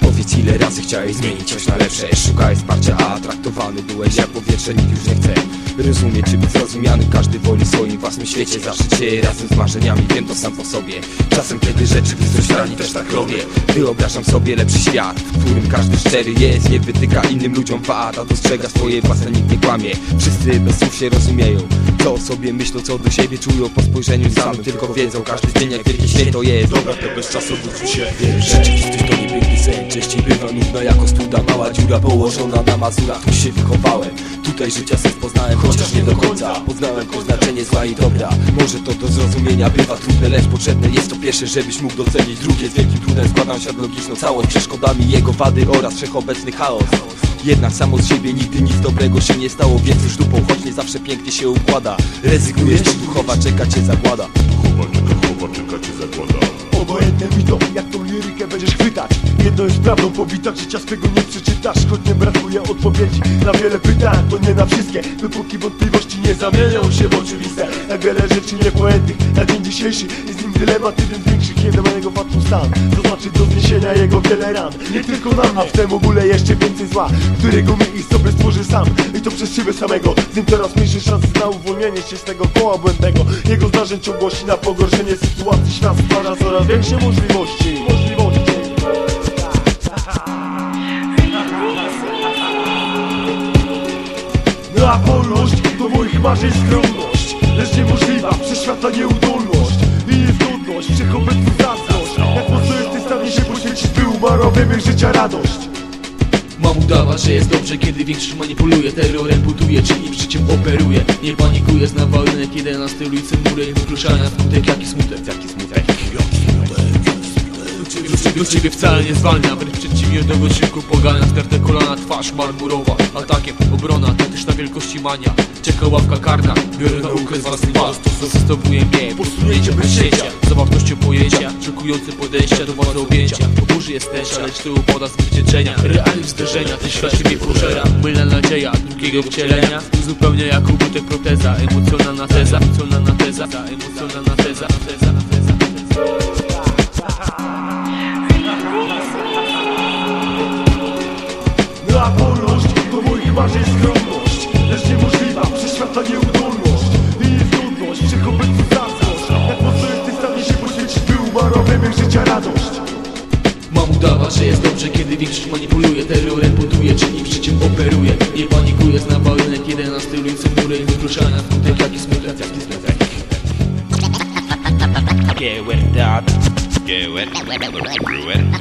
Powiedz ile razy chciałeś zmienić coś na lepsze. Szukałeś wsparcia, a traktowany byłeś jak powietrze Nikt już nie chce rozumieć czy być zrozumiany Każdy woli w swoim własnym świecie Zawsze cię razem z marzeniami, wiem to sam po sobie. Czasem kiedy rzeczy coś rani też tak robię. Wyobrażam sobie lepszy świat W którym każdy szczery jest Nie wytyka innym ludziom wad A dostrzega swoje własne, nikt nie kłamie. Wszyscy bez słów się rozumieją. Co o sobie myślą, co do siebie czują. Po spojrzeniu samym tylko wiedzą. Każdy dzień jak wielkie święto jest. Dobra, to bez czasu wróci się. Rzeczywistość to niepiękny sen Częściej bywa nudna jako studa Mała dziura położona na mazurach. Tu się wychowałem Tutaj życia sens poznałem Chociaż nie do końca. Poznałem to znaczenie zła i dobra. Może to do zrozumienia bywa trudne Lecz potrzebne jest to pierwsze Żebyś mógł docenić. Drugie Z wielkim trudem składam świat logiczną całość. Przeszkodami jego wady oraz wszechobecny chaos. Jednak samo z siebie nigdy nic dobrego się nie stało Więc już dupą choć nie zawsze pięknie się układa. Rezygnujesz czy duchowa czeka cię zagłada. Chowa czeka, chowa czeka cię zakłada Obojętne mi to, Jedno jest prawdą powita, życia swego nie przeczytasz. Choć nie brakuje odpowiedzi na wiele pytań To nie na wszystkie, dopóki wątpliwości nie zamienią się w oczywiste. Jak wiele rzeczy niepojętych na dzień dzisiejszy Jest nim dylemat. Jeden z większych, kiedy ma jego łatwy stan. To znaczy do zniesienia jego wiele ran. Nie tylko nam, a w tym ogóle jeszcze więcej zła Którego my i sobie stworzy sam. I to przez siebie samego. Z nim coraz mniejsze szanse na uwolnienie się z tego koła błędnego. Jego zdarzeń ciągłości na pogorszenie sytuacji Świat stwarza coraz większe możliwości Możliwości No a wolność to moich marzeń skromność Lecz niemożliwa przez świata nieudolność. I niezgodność, wszechobecny zazdrość Jak mocno jesteś w stanie się poświęcić By umarła wymiar życia radość. Mam udawać, że jest dobrze, kiedy większość manipuluje. Terrorem buduje, czyli życiem operuje. Nie panikuje, zna warunek, kiedy na stylu ulicy mury Wykluczania. Smutek, jaki smutek, jaki smutek Ciebie, ciebie wcale nie zwalnia, wręcz przeciwnie do wysiłku pogania Starte kolana, twarz marmurowa, atakiem obrona Tatyczna wielkości mania, czeka ławka karna Biorę naukę z własnych was, dostosowuję mnie Posunięcie bez sięcia, zawartością pojęcia Szokujące podejścia do władzy objęcia. Burzy jest tęcza, lecz tyłu poda zwycięczenia Realnych zderzenia, ten świat siebie pożera. Mylna nadzieja drugiego wcielenia Zupełnie jak ubytek proteza. Emocjonalna teza, emocjonalna teza Emocjonalna teza, teza. Marzeń skromność Lecz niemożliwa przez świata nieudolność I niezgodność, wszechobecny zazdrość Jak mocno jesteś w stanie się poświęcić By umarła wymiar życia radość Mam udawać, że jest dobrze, kiedy większość manipuluje Terrorem buduje, czyli życiem operuje Nie panikuje, zna warunek, jeden na stylu ulicy mury Wykluczania smutek, jaki smutek, jaki smutek Get with that. Get with Ruin.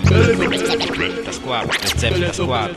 Skład. Następny skład.